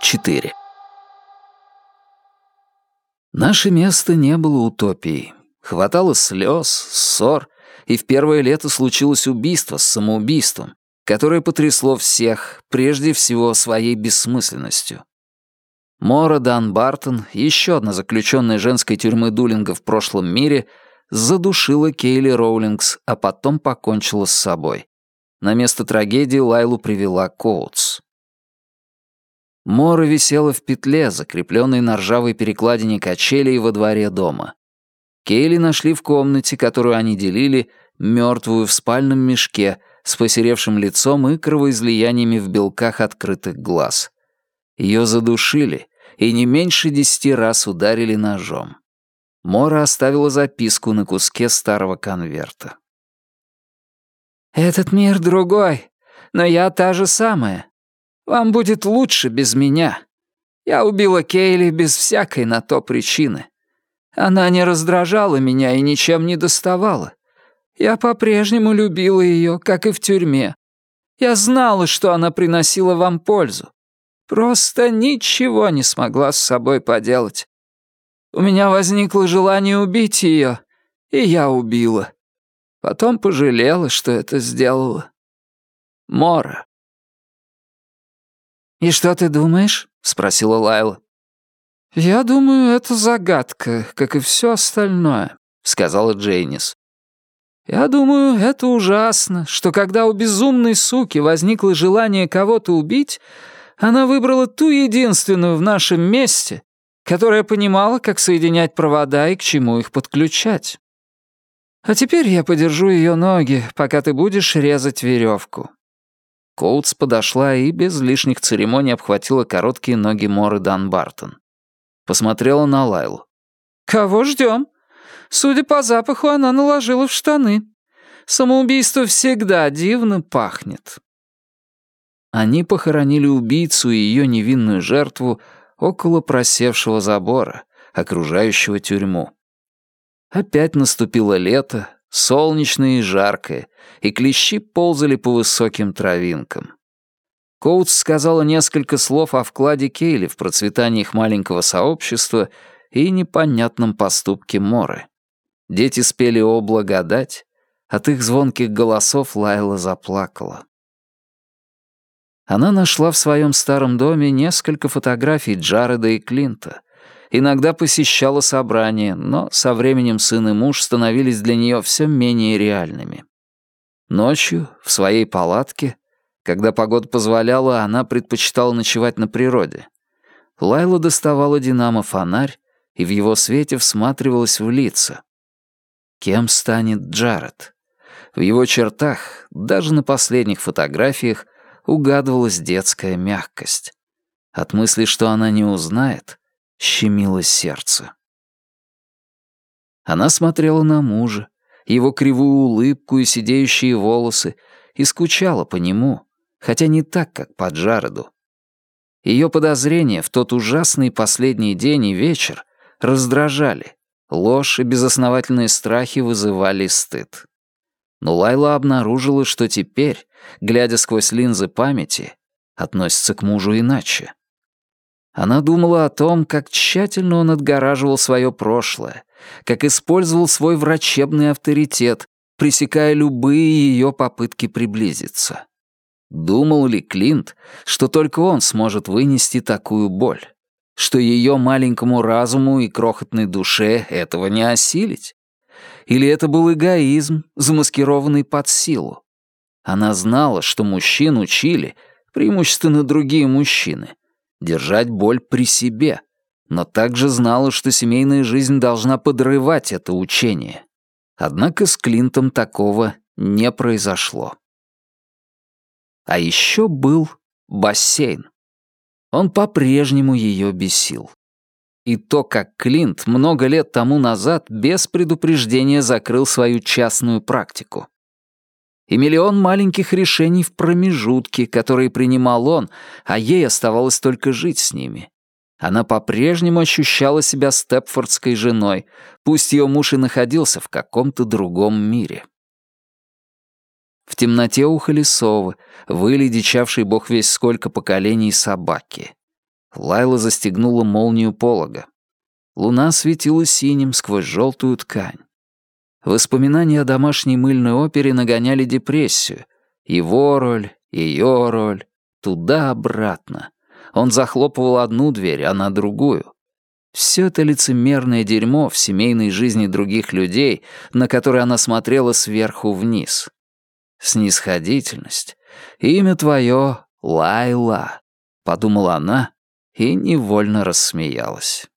4. Наше место не было утопией. Хватало слез, ссор, и в первое лето случилось убийство с самоубийством, которое потрясло всех, прежде всего своей бессмысленностью. Мора Дан Бартон, еще одна заключенная женской тюрьмы Дулинга в прошлом мире, задушила Кейли Роулингс, а потом покончила с собой. На место трагедии Лайлу привела Коутс. Мора висела в петле, закрепленной на ржавой перекладине качелей во дворе дома. Кейли нашли в комнате, которую они делили, мертвую в спальном мешке, с посеревшим лицом и кровоизлияниями в белках открытых глаз. Ее задушили и не меньше десяти раз ударили ножом. Мора оставила записку на куске старого конверта. «Этот мир другой, но я та же самая. Вам будет лучше без меня. Я убила Кейли без всякой на то причины. Она не раздражала меня и ничем не доставала. Я по-прежнему любила ее, как и в тюрьме. Я знала, что она приносила вам пользу. Просто ничего не смогла с собой поделать. У меня возникло желание убить ее, и я убила. Потом пожалела, что это сделала. Мора. «И что ты думаешь?» — спросила Лайла. «Я думаю, это загадка, как и все остальное», — сказала Джейнис. «Я думаю, это ужасно, что когда у безумной суки возникло желание кого-то убить, она выбрала ту единственную в нашем месте, которая понимала, как соединять провода и к чему их подключать. А теперь я подержу ее ноги, пока ты будешь резать веревку. Коутс подошла и без лишних церемоний обхватила короткие ноги Моры Данбартон. Посмотрела на Лайлу. «Кого ждем? Судя по запаху, она наложила в штаны. Самоубийство всегда дивно пахнет». Они похоронили убийцу и ее невинную жертву около просевшего забора, окружающего тюрьму. Опять наступило лето, солнечное и жаркое, и клещи ползали по высоким травинкам. Коутс сказала несколько слов о вкладе Кейли в процветание их маленького сообщества и непонятном поступке Моры. Дети спели «О, благодать», от их звонких голосов Лайла заплакала. Она нашла в своем старом доме несколько фотографий Джареда и Клинта. Иногда посещала собрания, но со временем сын и муж становились для нее все менее реальными. Ночью, в своей палатке, когда погода позволяла, она предпочитала ночевать на природе. Лайла доставала динамо-фонарь и в его свете всматривалась в лица. Кем станет Джаред? В его чертах, даже на последних фотографиях, угадывалась детская мягкость. От мысли, что она не узнает, щемило сердце. Она смотрела на мужа, его кривую улыбку и сидеющие волосы, и скучала по нему, хотя не так, как по Джареду. Ее подозрения в тот ужасный последний день и вечер раздражали, ложь и безосновательные страхи вызывали стыд. Но Лайла обнаружила, что теперь, глядя сквозь линзы памяти, относится к мужу иначе. Она думала о том, как тщательно он отгораживал свое прошлое, как использовал свой врачебный авторитет, пресекая любые ее попытки приблизиться. Думал ли Клинт, что только он сможет вынести такую боль? Что ее маленькому разуму и крохотной душе этого не осилить? Или это был эгоизм, замаскированный под силу? Она знала, что мужчин учили, преимущественно другие мужчины, держать боль при себе, но также знала, что семейная жизнь должна подрывать это учение. Однако с Клинтом такого не произошло. А еще был бассейн. Он по-прежнему ее бесил. И то, как Клинт много лет тому назад без предупреждения закрыл свою частную практику и миллион маленьких решений в промежутке, которые принимал он, а ей оставалось только жить с ними. Она по-прежнему ощущала себя степфордской женой, пусть ее муж и находился в каком-то другом мире. В темноте ухали совы, выли дичавший бог весь сколько поколений собаки. Лайла застегнула молнию полога. Луна светила синим сквозь желтую ткань. Воспоминания о домашней мыльной опере нагоняли депрессию. Его роль, ее роль, туда-обратно. Он захлопывал одну дверь, а на другую. Все это лицемерное дерьмо в семейной жизни других людей, на которые она смотрела сверху вниз. Снисходительность. Имя твое — Лайла, — подумала она и невольно рассмеялась.